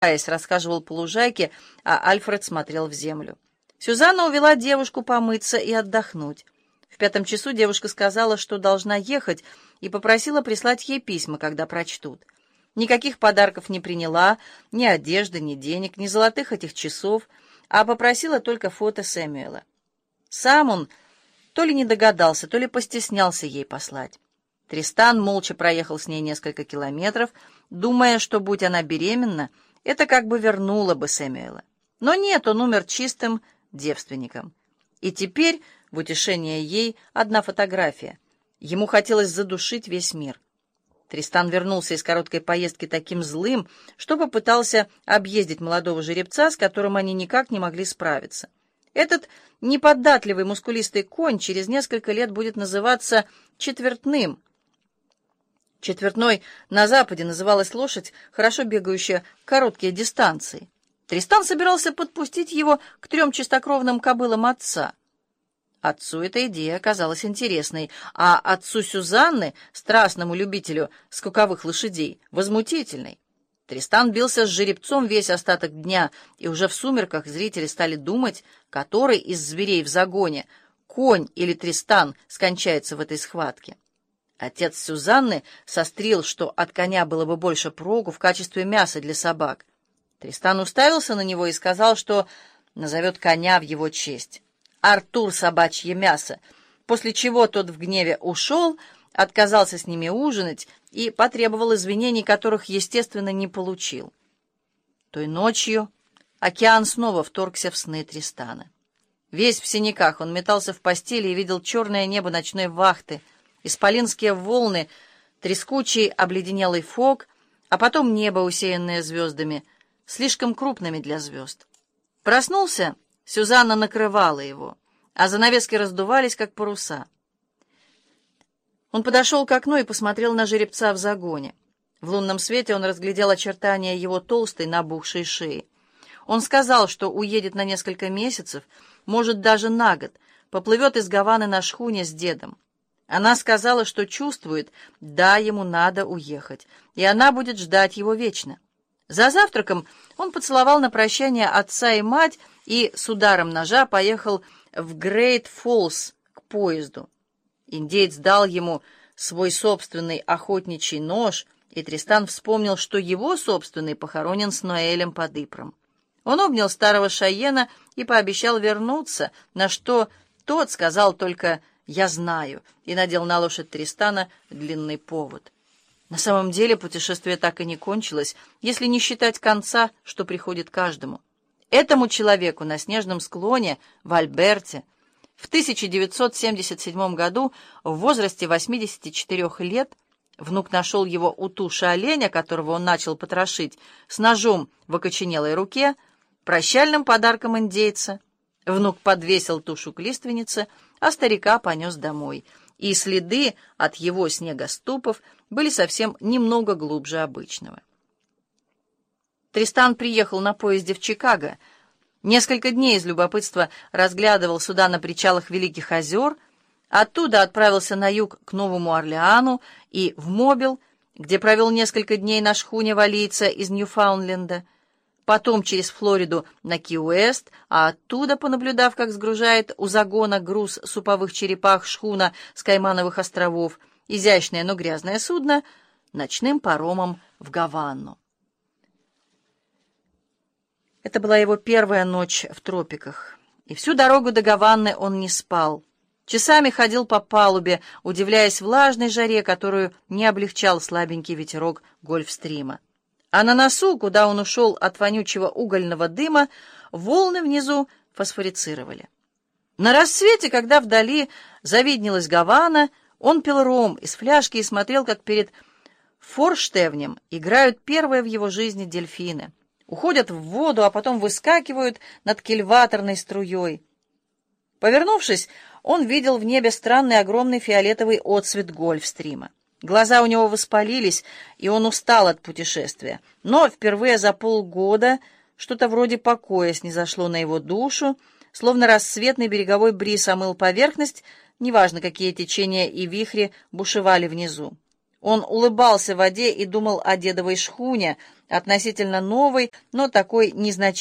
Айс рассказывал по лужайке, а Альфред смотрел в землю. Сюзанна увела девушку помыться и отдохнуть. В пятом часу девушка сказала, что должна ехать, и попросила прислать ей письма, когда прочтут. Никаких подарков не приняла, ни одежды, ни денег, ни золотых этих часов, а попросила только фото Сэмюэла. Сам он то ли не догадался, то ли постеснялся ей послать. Тристан молча проехал с ней несколько километров, думая, что, будь она беременна, это как бы вернуло бы Сэмюэла. Но нет, он умер чистым девственником. И теперь, в утешение ей, одна фотография. Ему хотелось задушить весь мир. Тристан вернулся из короткой поездки таким злым, что попытался объездить молодого жеребца, с которым они никак не могли справиться. Этот неподатливый мускулистый конь через несколько лет будет называться четвертным — Четвертной на западе называлась лошадь, хорошо бегающая короткие дистанции. Тристан собирался подпустить его к трем чистокровным кобылам отца. Отцу эта идея оказалась интересной, а отцу Сюзанны, страстному любителю скаковых лошадей, возмутительной. Тристан бился с жеребцом весь остаток дня, и уже в сумерках зрители стали думать, который из зверей в загоне, конь или Тристан, скончается в этой схватке. Отец Сюзанны сострил, что от коня было бы больше прогу в качестве мяса для собак. Тристан уставился на него и сказал, что назовет коня в его честь. Артур собачье мясо, после чего тот в гневе ушел, отказался с ними ужинать и потребовал извинений, которых, естественно, не получил. Той ночью океан снова вторгся в сны Тристана. Весь в синяках он метался в постели и видел черное небо ночной вахты — исполинские волны, трескучий обледенелый фог, а потом небо, усеянное звездами, слишком крупными для звезд. Проснулся, Сюзанна накрывала его, а занавески раздувались, как паруса. Он подошел к окну и посмотрел на жеребца в загоне. В лунном свете он разглядел очертания его толстой, набухшей шеи. Он сказал, что уедет на несколько месяцев, может, даже на год, поплывет из Гаваны на шхуне с дедом. Она сказала, что чувствует, да, ему надо уехать, и она будет ждать его вечно. За завтраком он поцеловал на прощание отца и мать и с ударом ножа поехал в Грейт Фоллс к поезду. Индеец дал ему свой собственный охотничий нож, и Тристан вспомнил, что его собственный похоронен с Ноэлем под Ипром. Он обнял старого Шайена и пообещал вернуться, на что тот сказал только «Я знаю», и надел на лошадь Тристана длинный повод. На самом деле путешествие так и не кончилось, если не считать конца, что приходит каждому. Этому человеку на снежном склоне в Альберте в 1977 году в возрасте 84 лет внук нашел его у туши оленя, которого он начал потрошить, с ножом в окоченелой руке, прощальным подарком индейца. Внук подвесил тушу к лиственнице, а старика понес домой, и следы от его снегоступов были совсем немного глубже обычного. Тристан приехал на поезде в Чикаго. Несколько дней из любопытства разглядывал суда на причалах Великих озер, оттуда отправился на юг к Новому Орлеану и в Мобил, где провел несколько дней на шхуне валийца из Ньюфаундленда — потом через Флориду на Ки-Уэст, а оттуда, понаблюдав, как сгружает у загона груз суповых черепах шхуна с Каймановых островов, изящное, но грязное судно, ночным паромом в Гаванну. Это была его первая ночь в тропиках, и всю дорогу до Гаванны он не спал. Часами ходил по палубе, удивляясь влажной жаре, которую не облегчал слабенький ветерок гольфстрима а на носу, куда он ушел от вонючего угольного дыма, волны внизу фосфорицировали. На рассвете, когда вдали завиднелась Гавана, он пил ром из фляжки и смотрел, как перед форштевнем играют первые в его жизни дельфины. Уходят в воду, а потом выскакивают над кильваторной струей. Повернувшись, он видел в небе странный огромный фиолетовый отсвет гольфстрима. Глаза у него воспалились, и он устал от путешествия. Но впервые за полгода что-то вроде покоя снизошло на его душу, словно рассветный береговой бриз омыл поверхность, неважно, какие течения и вихри бушевали внизу. Он улыбался воде и думал о дедовой шхуне, относительно новой, но такой незначительной.